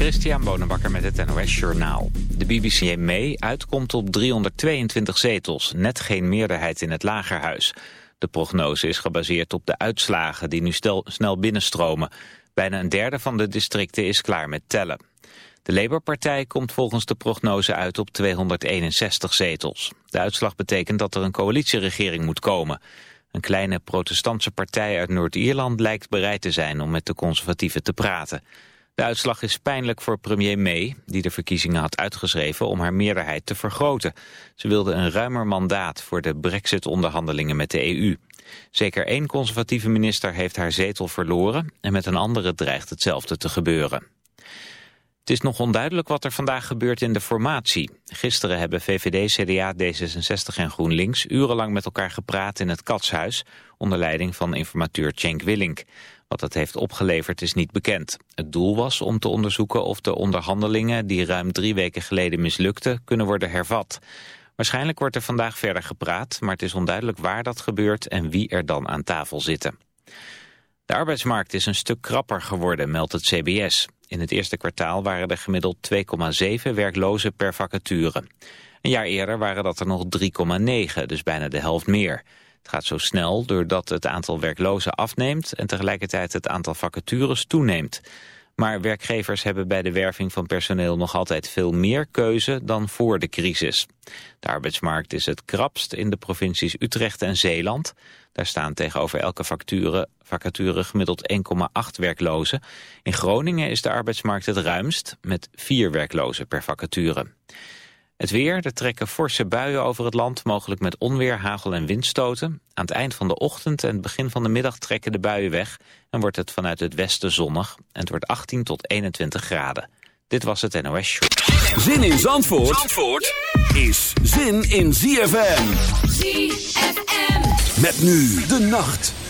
Christian Bonenbakker met het NOS Journaal. De BBC May uitkomt op 322 zetels, net geen meerderheid in het lagerhuis. De prognose is gebaseerd op de uitslagen die nu snel binnenstromen. Bijna een derde van de districten is klaar met tellen. De Labour-partij komt volgens de prognose uit op 261 zetels. De uitslag betekent dat er een coalitieregering moet komen. Een kleine protestantse partij uit Noord-Ierland lijkt bereid te zijn om met de conservatieven te praten. De uitslag is pijnlijk voor premier May, die de verkiezingen had uitgeschreven om haar meerderheid te vergroten. Ze wilde een ruimer mandaat voor de brexit-onderhandelingen met de EU. Zeker één conservatieve minister heeft haar zetel verloren en met een andere dreigt hetzelfde te gebeuren. Het is nog onduidelijk wat er vandaag gebeurt in de formatie. Gisteren hebben VVD, CDA, D66 en GroenLinks urenlang met elkaar gepraat in het Katshuis... onder leiding van informateur Cenk Willink. Wat dat heeft opgeleverd is niet bekend. Het doel was om te onderzoeken of de onderhandelingen die ruim drie weken geleden mislukten kunnen worden hervat. Waarschijnlijk wordt er vandaag verder gepraat, maar het is onduidelijk waar dat gebeurt en wie er dan aan tafel zitten. De arbeidsmarkt is een stuk krapper geworden, meldt het CBS. In het eerste kwartaal waren er gemiddeld 2,7 werklozen per vacature. Een jaar eerder waren dat er nog 3,9, dus bijna de helft meer. Het gaat zo snel doordat het aantal werklozen afneemt en tegelijkertijd het aantal vacatures toeneemt. Maar werkgevers hebben bij de werving van personeel nog altijd veel meer keuze dan voor de crisis. De arbeidsmarkt is het krapst in de provincies Utrecht en Zeeland. Daar staan tegenover elke vacature, vacature gemiddeld 1,8 werklozen. In Groningen is de arbeidsmarkt het ruimst met 4 werklozen per vacature. Het weer, er trekken forse buien over het land, mogelijk met onweer, hagel en windstoten. Aan het eind van de ochtend en het begin van de middag trekken de buien weg... en wordt het vanuit het westen zonnig en het wordt 18 tot 21 graden. Dit was het NOS Show. Zin in Zandvoort, Zandvoort is zin in ZFM. ZFM. Met nu de nacht.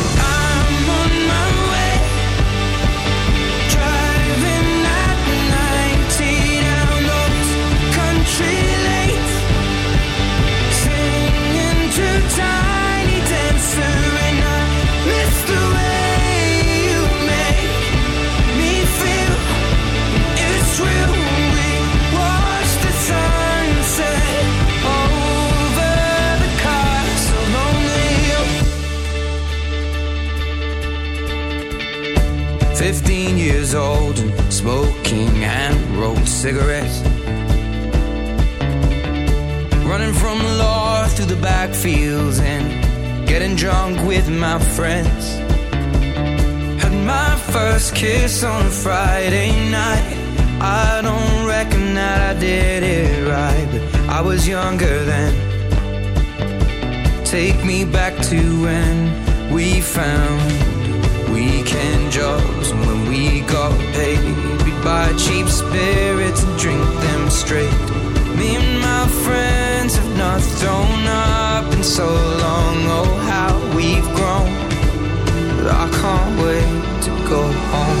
Was younger then. Take me back to when we found weekend jobs and when we got paid. We'd buy cheap spirits and drink them straight. Me and my friends have not thrown up in so long. Oh, how we've grown. But I can't wait to go home.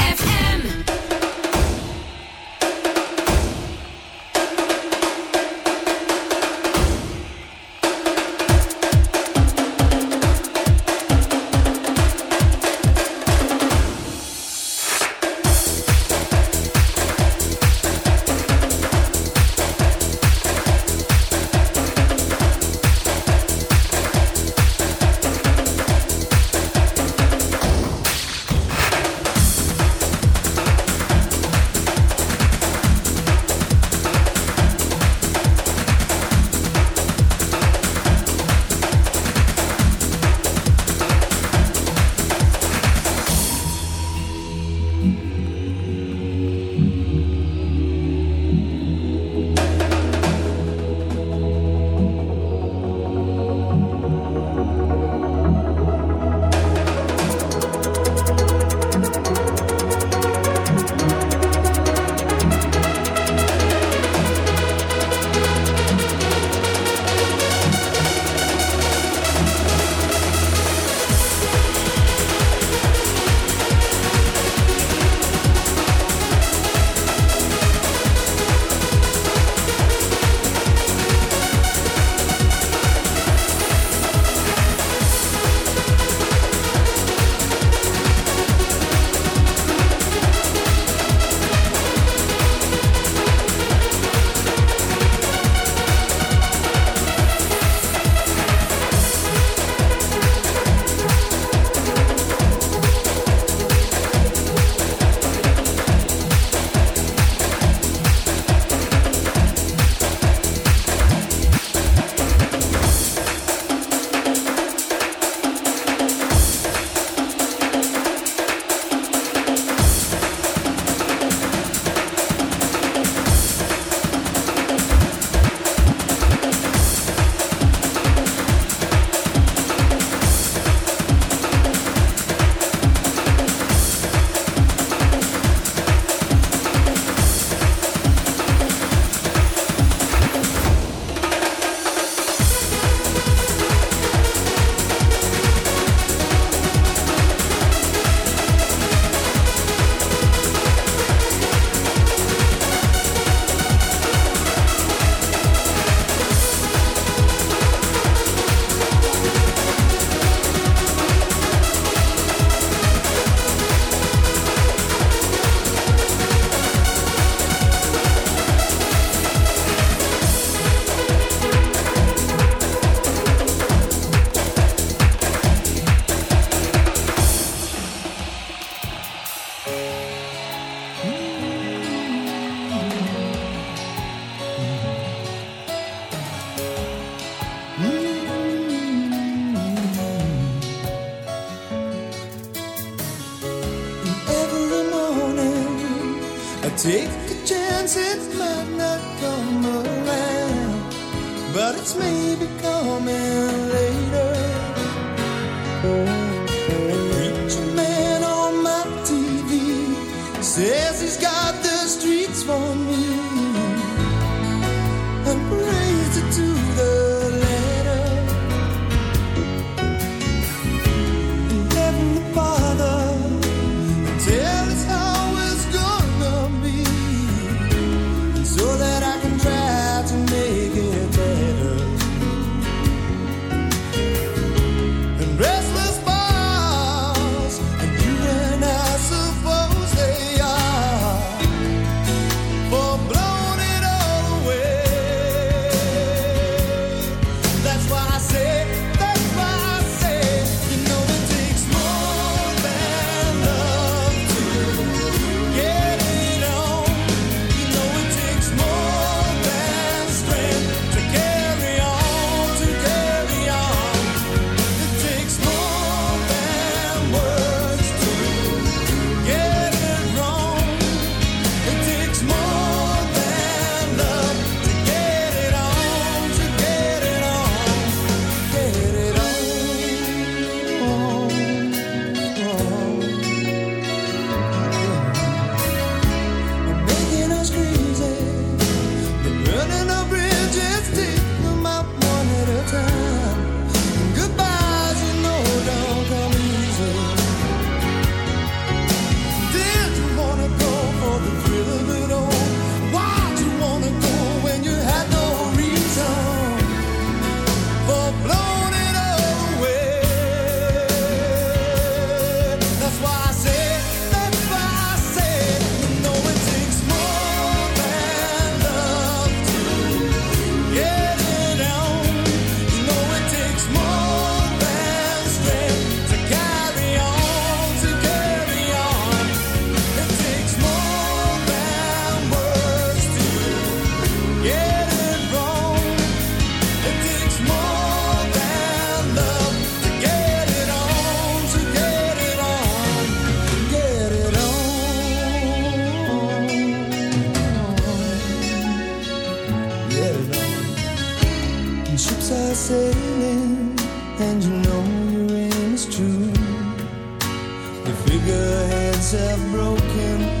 broken.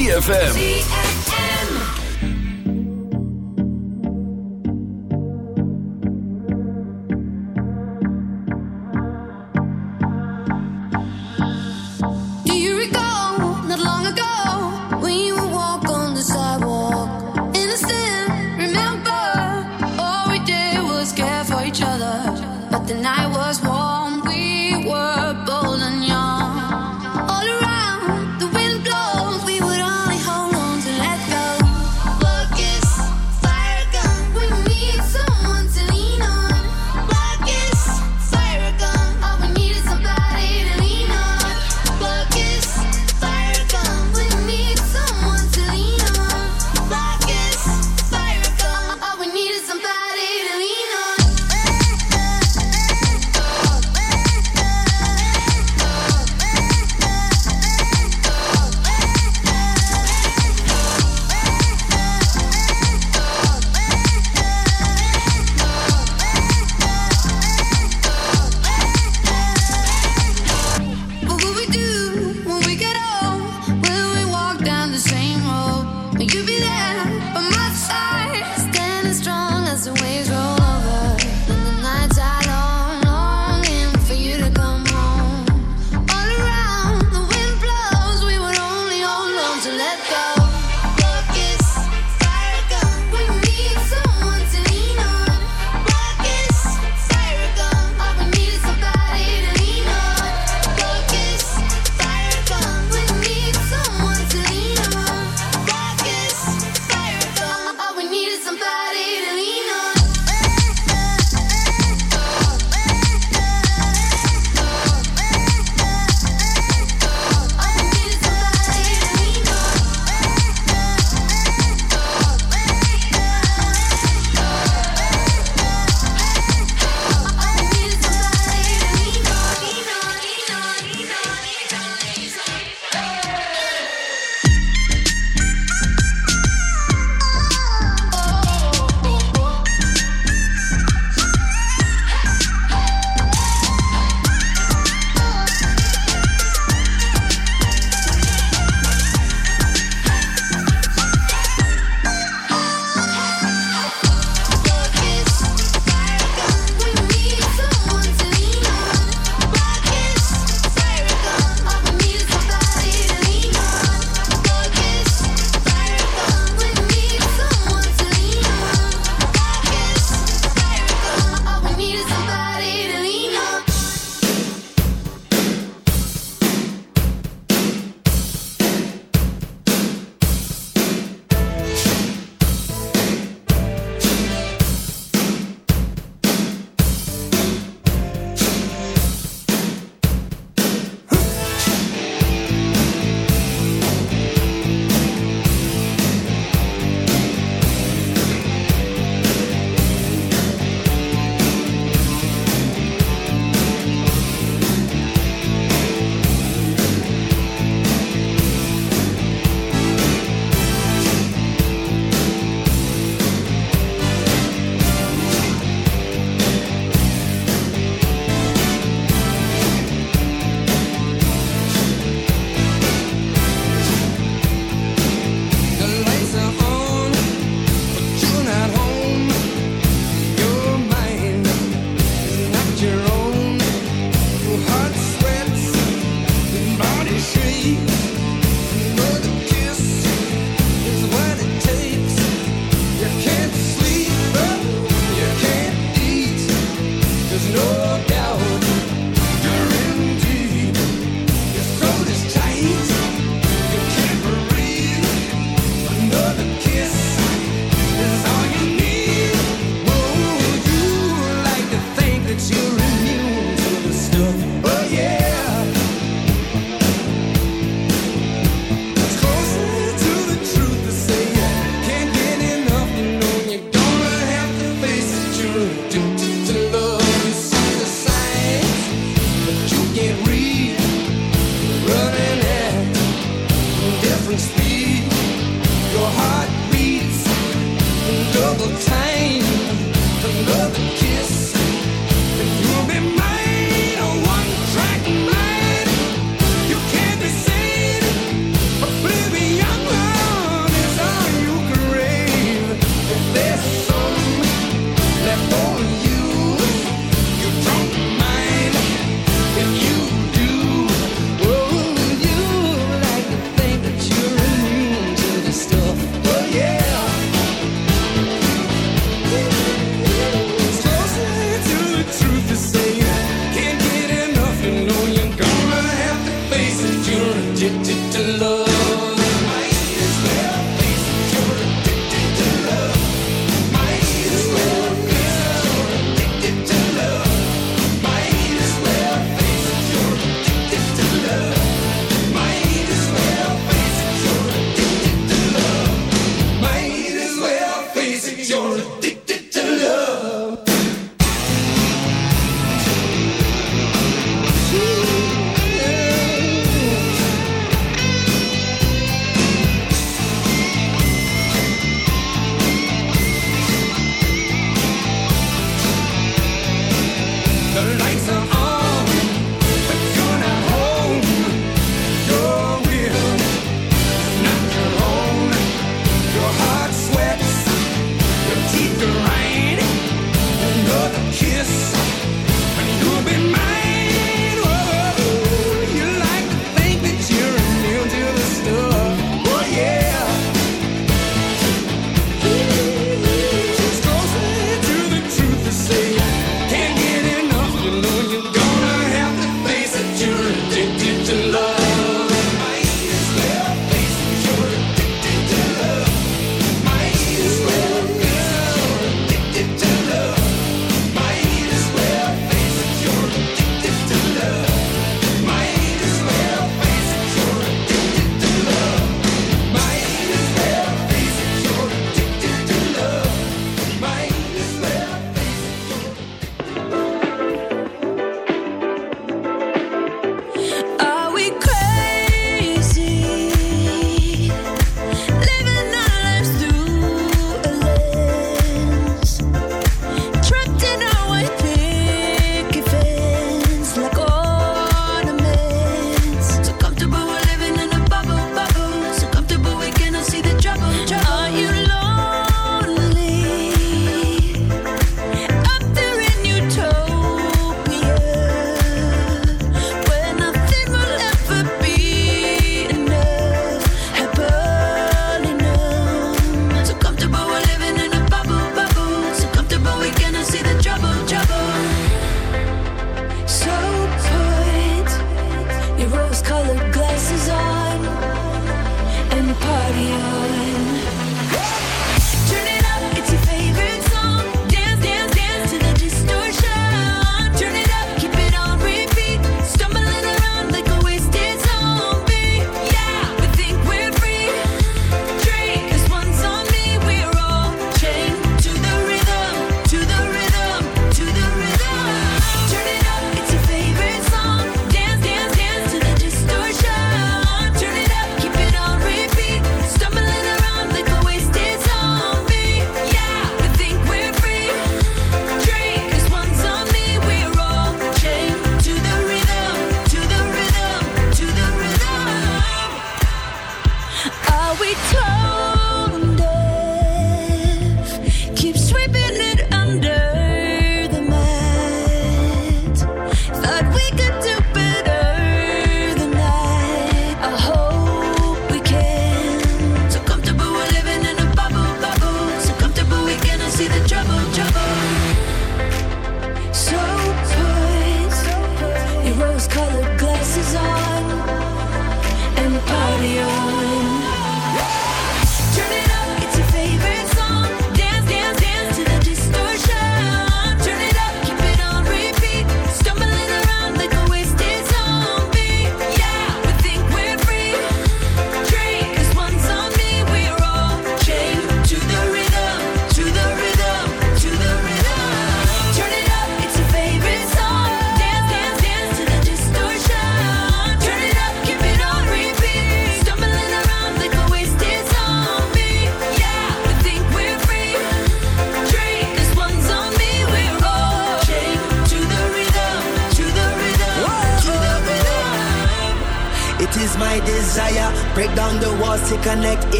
ZFM.